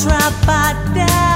pasrah down.